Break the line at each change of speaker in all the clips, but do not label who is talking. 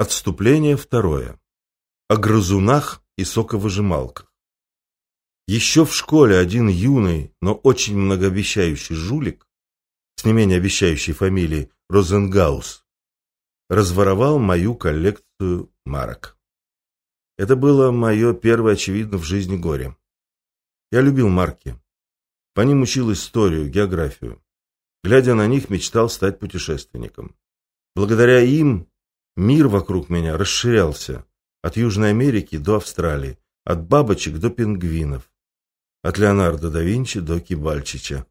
Отступление второе. О грызунах и соковыжималках. Еще в школе один юный, но очень многообещающий жулик с не менее обещающей фамилией Розенгаус разворовал мою коллекцию марок. Это было мое первое, очевидно, в жизни горе. Я любил марки. По ним учил историю, географию. Глядя на них, мечтал стать путешественником. Благодаря им Мир вокруг меня расширялся. От Южной Америки до Австралии, от бабочек до пингвинов, от Леонардо да Винчи до Кибальчича.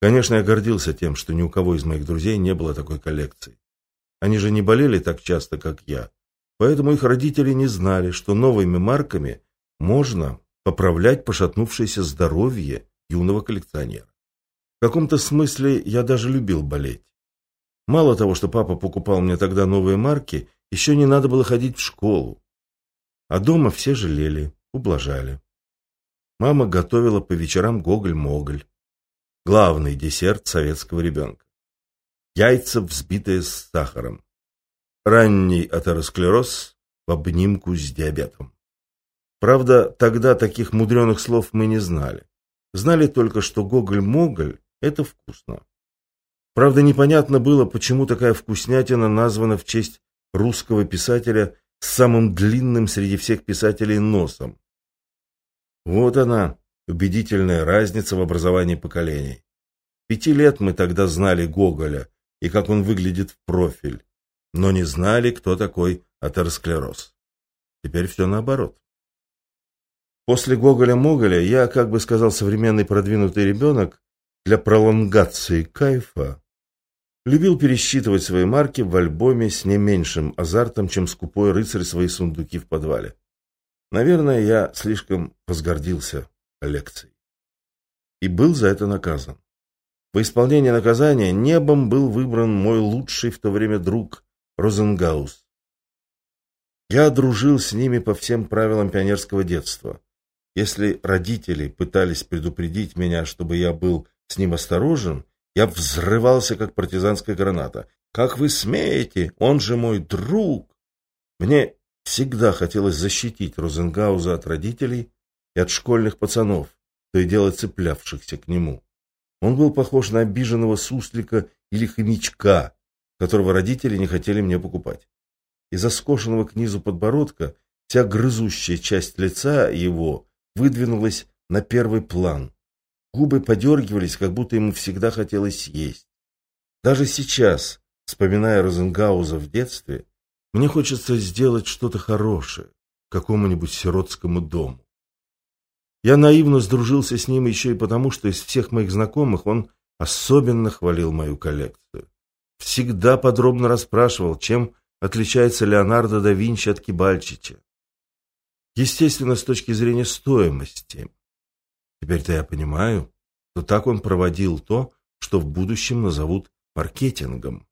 Конечно, я гордился тем, что ни у кого из моих друзей не было такой коллекции. Они же не болели так часто, как я. Поэтому их родители не знали, что новыми марками можно поправлять пошатнувшееся здоровье юного коллекционера. В каком-то смысле я даже любил болеть. Мало того, что папа покупал мне тогда новые марки, еще не надо было ходить в школу. А дома все жалели, ублажали. Мама готовила по вечерам гоголь-моголь. Главный десерт советского ребенка. Яйца, взбитые с сахаром. Ранний атеросклероз в обнимку с диабетом. Правда, тогда таких мудреных слов мы не знали. Знали только, что гоголь-моголь – это вкусно. Правда, непонятно было, почему такая вкуснятина названа в честь русского писателя с самым длинным среди всех писателей носом. Вот она, убедительная разница в образовании поколений. Пяти лет мы тогда знали Гоголя и как он выглядит в профиль, но не знали, кто такой атеросклероз. Теперь все наоборот. После Гоголя-Моголя я, как бы сказал современный продвинутый ребенок, для пролонгации кайфа любил пересчитывать свои марки в альбоме с не меньшим азартом, чем скупой рыцарь свои сундуки в подвале. Наверное, я слишком возгордился коллекцией. И был за это наказан. По исполнении наказания небом был выбран мой лучший в то время друг Розенгаус. Я дружил с ними по всем правилам пионерского детства. Если родители пытались предупредить меня, чтобы я был с ним осторожен, я взрывался, как партизанская граната. «Как вы смеете? Он же мой друг!» Мне всегда хотелось защитить Розенгауза от родителей и от школьных пацанов, то и дело цеплявшихся к нему. Он был похож на обиженного суслика или хомячка, которого родители не хотели мне покупать. Из-за скошенного к низу подбородка вся грызущая часть лица его выдвинулась на первый план. Губы подергивались, как будто ему всегда хотелось есть. Даже сейчас, вспоминая Розенгауза в детстве, мне хочется сделать что-то хорошее какому-нибудь сиротскому дому. Я наивно сдружился с ним еще и потому, что из всех моих знакомых он особенно хвалил мою коллекцию. Всегда подробно расспрашивал, чем отличается Леонардо да Винчи от Кибальчича. Естественно, с точки зрения стоимости. Теперь-то я понимаю, что так он проводил то, что в будущем назовут маркетингом.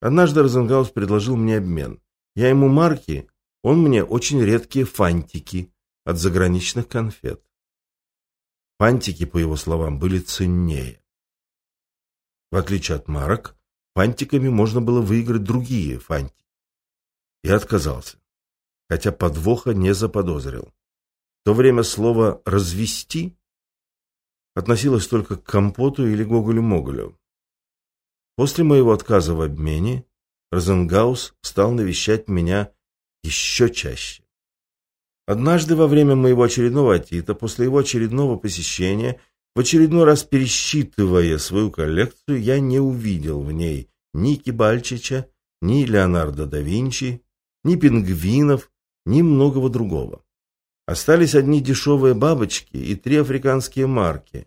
Однажды Розенгаус предложил мне обмен. Я ему марки, он мне очень редкие фантики от заграничных конфет. Фантики, по его словам, были ценнее. В отличие от марок, фантиками можно было выиграть другие фантики. Я отказался, хотя подвоха не заподозрил. То время слово «развести» относилось только к компоту или гоголю-моголю. После моего отказа в обмене Розенгаус стал навещать меня еще чаще. Однажды во время моего очередного атита, после его очередного посещения, в очередной раз пересчитывая свою коллекцию, я не увидел в ней ни Кибальчича, ни Леонардо да Винчи, ни пингвинов, ни многого другого. Остались одни дешевые бабочки и три африканские марки,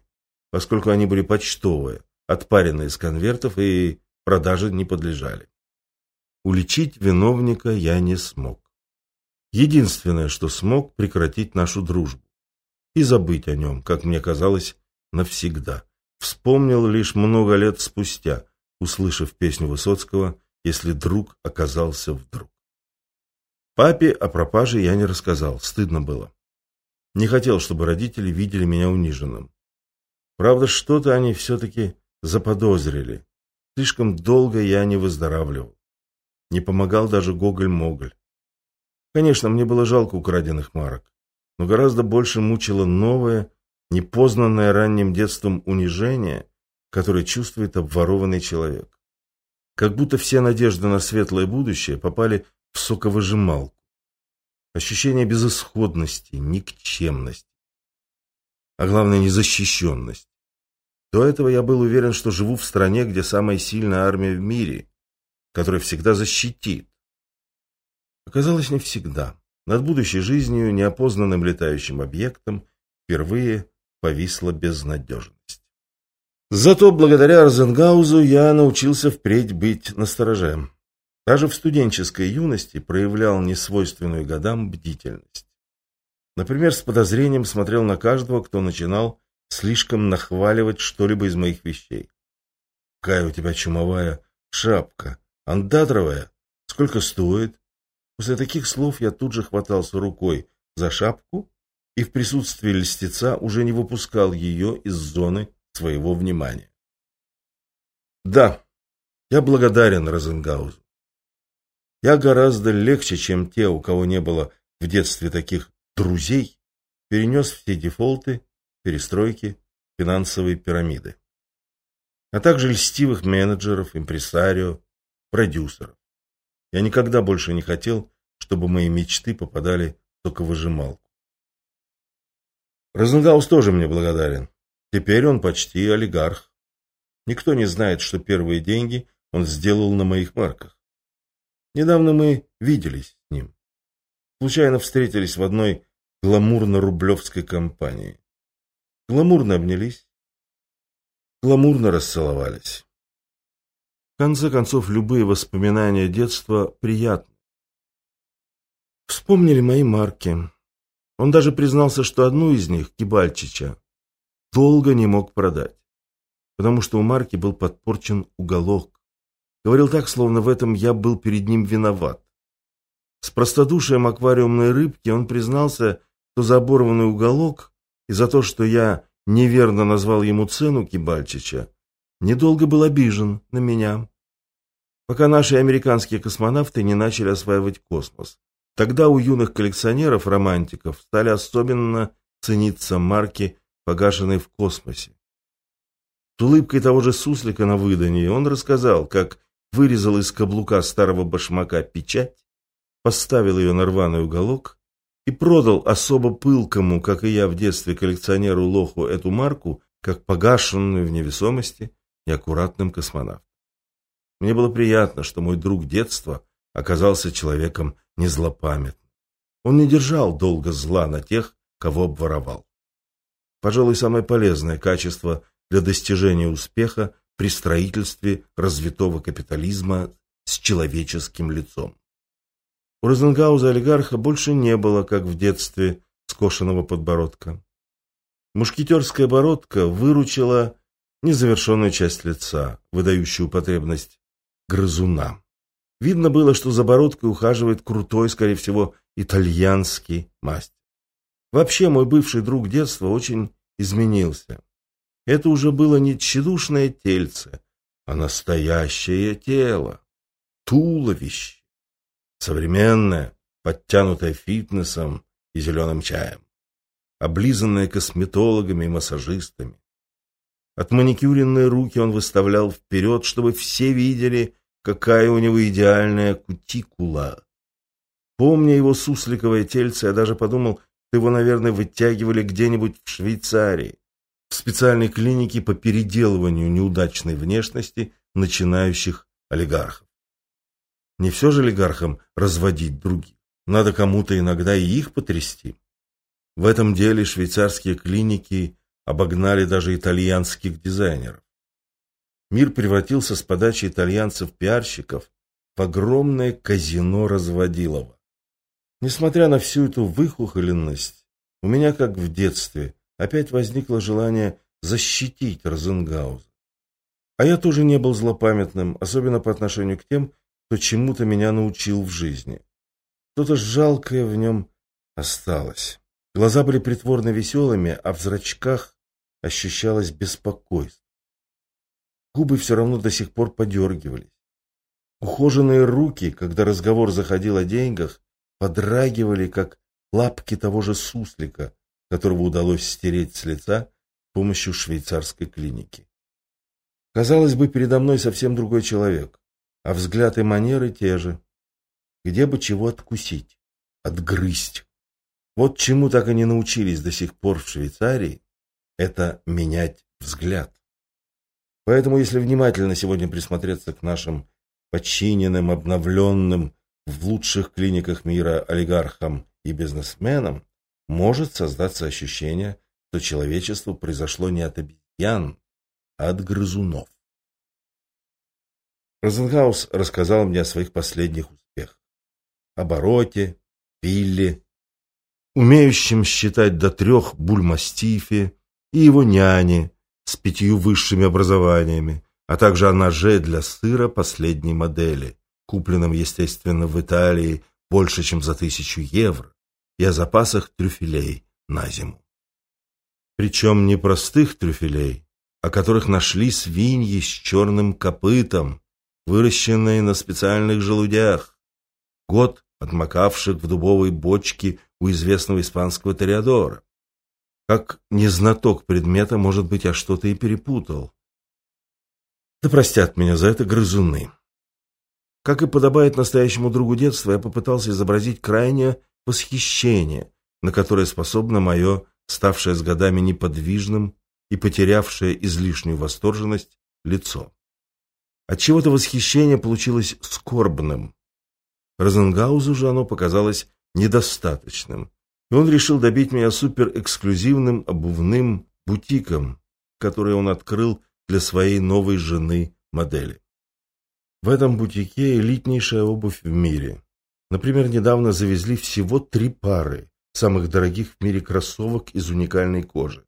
поскольку они были почтовые, отпаренные из конвертов и продаже не подлежали. Уличить виновника я не смог. Единственное, что смог, прекратить нашу дружбу и забыть о нем, как мне казалось, навсегда. Вспомнил лишь много лет спустя, услышав песню Высоцкого «Если друг оказался вдруг». Папе о пропаже я не рассказал, стыдно было. Не хотел, чтобы родители видели меня униженным. Правда, что-то они все-таки заподозрили. Слишком долго я не выздоравливал. Не помогал даже Гоголь-Моголь. Конечно, мне было жалко украденных марок, но гораздо больше мучило новое, непознанное ранним детством унижение, которое чувствует обворованный человек. Как будто все надежды на светлое будущее попали в соковыжималку. Ощущение безысходности, никчемности. А главное, незащищенность. До этого я был уверен, что живу в стране, где самая сильная армия в мире, которая всегда защитит. Оказалось, не всегда. Над будущей жизнью, неопознанным летающим объектом, впервые повисла безнадежность. Зато благодаря Розенгаузу я научился впредь быть настороже. Даже в студенческой юности проявлял несвойственную годам бдительность. Например, с подозрением смотрел на каждого, кто начинал слишком нахваливать что-либо из моих вещей. «Какая у тебя чумовая шапка! Андатровая! Сколько стоит?» После таких слов я тут же хватался рукой за шапку и в присутствии льстеца уже не выпускал ее из зоны своего внимания. Да, я благодарен Розенгаузу. Я гораздо легче, чем те, у кого не было в детстве таких друзей, перенес все дефолты, перестройки, финансовые пирамиды, а также льстивых менеджеров, импресарио, продюсеров. Я никогда больше не хотел, чтобы мои мечты попадали только в выжималку. Розенгаус тоже мне благодарен. Теперь он почти олигарх. Никто не знает, что первые деньги он сделал на моих марках. Недавно мы виделись с ним. Случайно встретились в одной гламурно-рублевской компании. Гламурно обнялись, гламурно расцеловались. В конце концов, любые воспоминания детства приятны. Вспомнили мои марки. Он даже признался, что одну из них, Кибальчича, долго не мог продать, потому что у марки был подпорчен уголок. Говорил так, словно в этом я был перед ним виноват. С простодушием аквариумной рыбки он признался, что за оборванный уголок и за то, что я неверно назвал ему цену Кибальчича, недолго был обижен на меня. Пока наши американские космонавты не начали осваивать космос. Тогда у юных коллекционеров-романтиков стали особенно цениться марки, погашенные в космосе. С улыбкой того же суслика на выдании он рассказал, как вырезал из каблука старого башмака печать, поставил ее на рваный уголок и продал особо пылкому, как и я в детстве коллекционеру Лоху, эту марку, как погашенную в невесомости неаккуратным космонавтом. Мне было приятно, что мой друг детства оказался человеком незлопамятным. Он не держал долго зла на тех, кого обворовал. Пожалуй, самое полезное качество для достижения успеха при строительстве развитого капитализма с человеческим лицом. У Розенгауза олигарха больше не было, как в детстве, скошенного подбородка. Мушкетерская бородка выручила незавершенную часть лица, выдающую потребность грызуна. Видно было, что за бородкой ухаживает крутой, скорее всего, итальянский мастер. Вообще, мой бывший друг детства очень изменился. Это уже было не тщедушное тельце, а настоящее тело, туловище. Современная, подтянутая фитнесом и зеленым чаем. Облизанная косметологами и массажистами. От маникюренные руки он выставлял вперед, чтобы все видели, какая у него идеальная кутикула. Помня его сусликовое тельце, я даже подумал, что его, наверное, вытягивали где-нибудь в Швейцарии, в специальной клинике по переделыванию неудачной внешности начинающих олигархов. Не все же олигархам разводить других. Надо кому-то иногда и их потрясти. В этом деле швейцарские клиники обогнали даже итальянских дизайнеров. Мир превратился с подачи итальянцев-пиарщиков в огромное казино разводилово. Несмотря на всю эту выхухоленность, у меня, как в детстве, опять возникло желание защитить Розенгауза. А я тоже не был злопамятным, особенно по отношению к тем, кто чему-то меня научил в жизни. Что-то жалкое в нем осталось. Глаза были притворно веселыми, а в зрачках ощущалось беспокойство. Губы все равно до сих пор подергивались. Ухоженные руки, когда разговор заходил о деньгах, подрагивали, как лапки того же суслика, которого удалось стереть с лица с помощью швейцарской клиники. Казалось бы, передо мной совсем другой человек, а взгляд и манеры те же. Где бы чего откусить, отгрызть. Вот чему так и не научились до сих пор в Швейцарии, это менять взгляд. Поэтому, если внимательно сегодня присмотреться к нашим подчиненным, обновленным, в лучших клиниках мира олигархам и бизнесменам, может создаться ощущение, что человечество произошло не от обезьян, а от грызунов. Розенгаус рассказал мне о своих последних успехах. О Бороте, Пилле, умеющем считать до трех бульмастифе и его няне с пятью высшими образованиями, а также о ноже для сыра последней модели, купленном, естественно, в Италии больше, чем за тысячу евро, и о запасах трюфелей на зиму. Причем не простых трюфелей, о которых нашли свиньи с черным копытом, выращенные на специальных желудях, год отмокавших в дубовой бочке у известного испанского ториадора. Как незнаток предмета, может быть, я что-то и перепутал. Да простят меня за это грызуны. Как и подобает настоящему другу детства, я попытался изобразить крайнее восхищение, на которое способно мое, ставшее с годами неподвижным и потерявшее излишнюю восторженность, лицо. Отчего-то восхищение получилось скорбным. Розенгаузу же оно показалось недостаточным, и он решил добить меня суперэксклюзивным обувным бутиком, который он открыл для своей новой жены модели. В этом бутике элитнейшая обувь в мире. Например, недавно завезли всего три пары самых дорогих в мире кроссовок из уникальной кожи.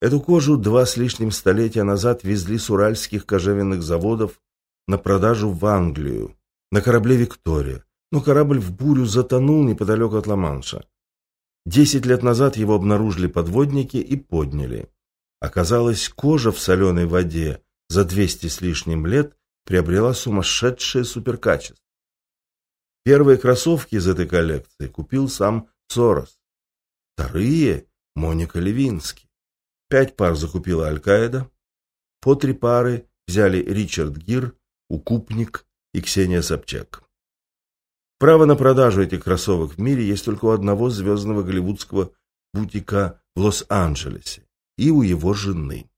Эту кожу два с лишним столетия назад везли с уральских кожевенных заводов на продажу в Англию на корабле «Виктория», но корабль в бурю затонул неподалеку от Ла-Манша. Десять лет назад его обнаружили подводники и подняли. Оказалось, кожа в соленой воде за 200 с лишним лет приобрела сумасшедшее суперкачество. Первые кроссовки из этой коллекции купил сам Сорос. Вторые – Моника Левински. Пять пар закупила Аль-Каида. По три пары взяли Ричард Гир, Укупник и Ксения Собчак. Право на продажу этих кроссовок в мире есть только у одного звездного голливудского бутика в Лос-Анджелесе и у его жены.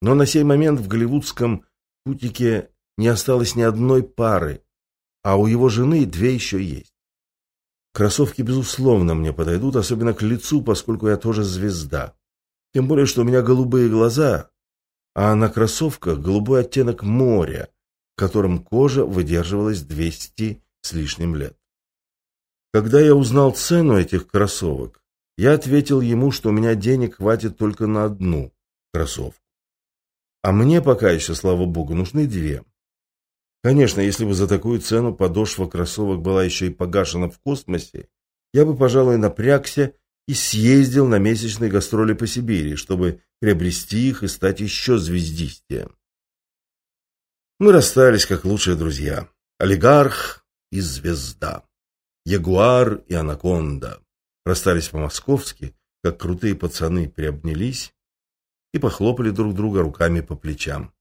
Но на сей момент в голливудском бутике не осталось ни одной пары, а у его жены две еще есть. Кроссовки, безусловно, мне подойдут, особенно к лицу, поскольку я тоже звезда. Тем более, что у меня голубые глаза, а на кроссовках голубой оттенок моря, в котором кожа выдерживалась 200 с лишним лет. Когда я узнал цену этих кроссовок, я ответил ему, что у меня денег хватит только на одну кроссовку. А мне пока еще, слава богу, нужны две. Конечно, если бы за такую цену подошва кроссовок была еще и погашена в космосе, я бы, пожалуй, напрягся и съездил на месячные гастроли по Сибири, чтобы приобрести их и стать еще звездистее. Мы расстались как лучшие друзья. Олигарх и звезда. Ягуар и анаконда. Расстались по-московски, как крутые пацаны приобнялись и похлопали друг друга руками по плечам.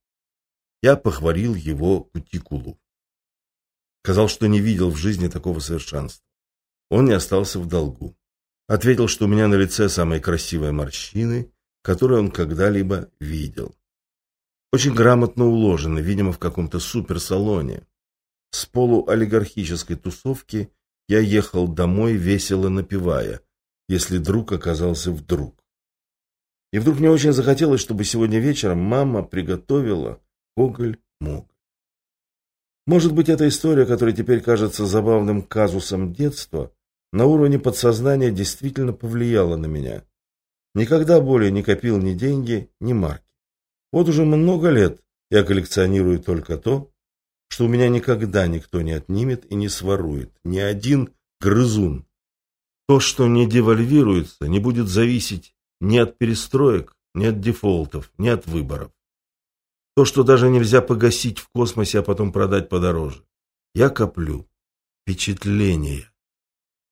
Я похвалил его кутикулу. Сказал, что не видел в жизни такого совершенства. Он не остался в долгу. Ответил, что у меня на лице самые красивые морщины, которые он когда-либо видел. Очень грамотно уложены, видимо, в каком-то суперсалоне. С полуолигархической тусовки я ехал домой, весело напевая, если друг оказался вдруг. И вдруг мне очень захотелось, чтобы сегодня вечером мама приготовила Гоголь-Моголь. Может быть, эта история, которая теперь кажется забавным казусом детства, на уровне подсознания действительно повлияла на меня. Никогда более не копил ни деньги, ни марки. Вот уже много лет я коллекционирую только то, что у меня никогда никто не отнимет и не сворует, ни один грызун. То, что не девальвируется, не будет зависеть ни от перестроек, ни от дефолтов, ни от выборов. То, что даже нельзя погасить в космосе, а потом продать подороже. Я коплю впечатления.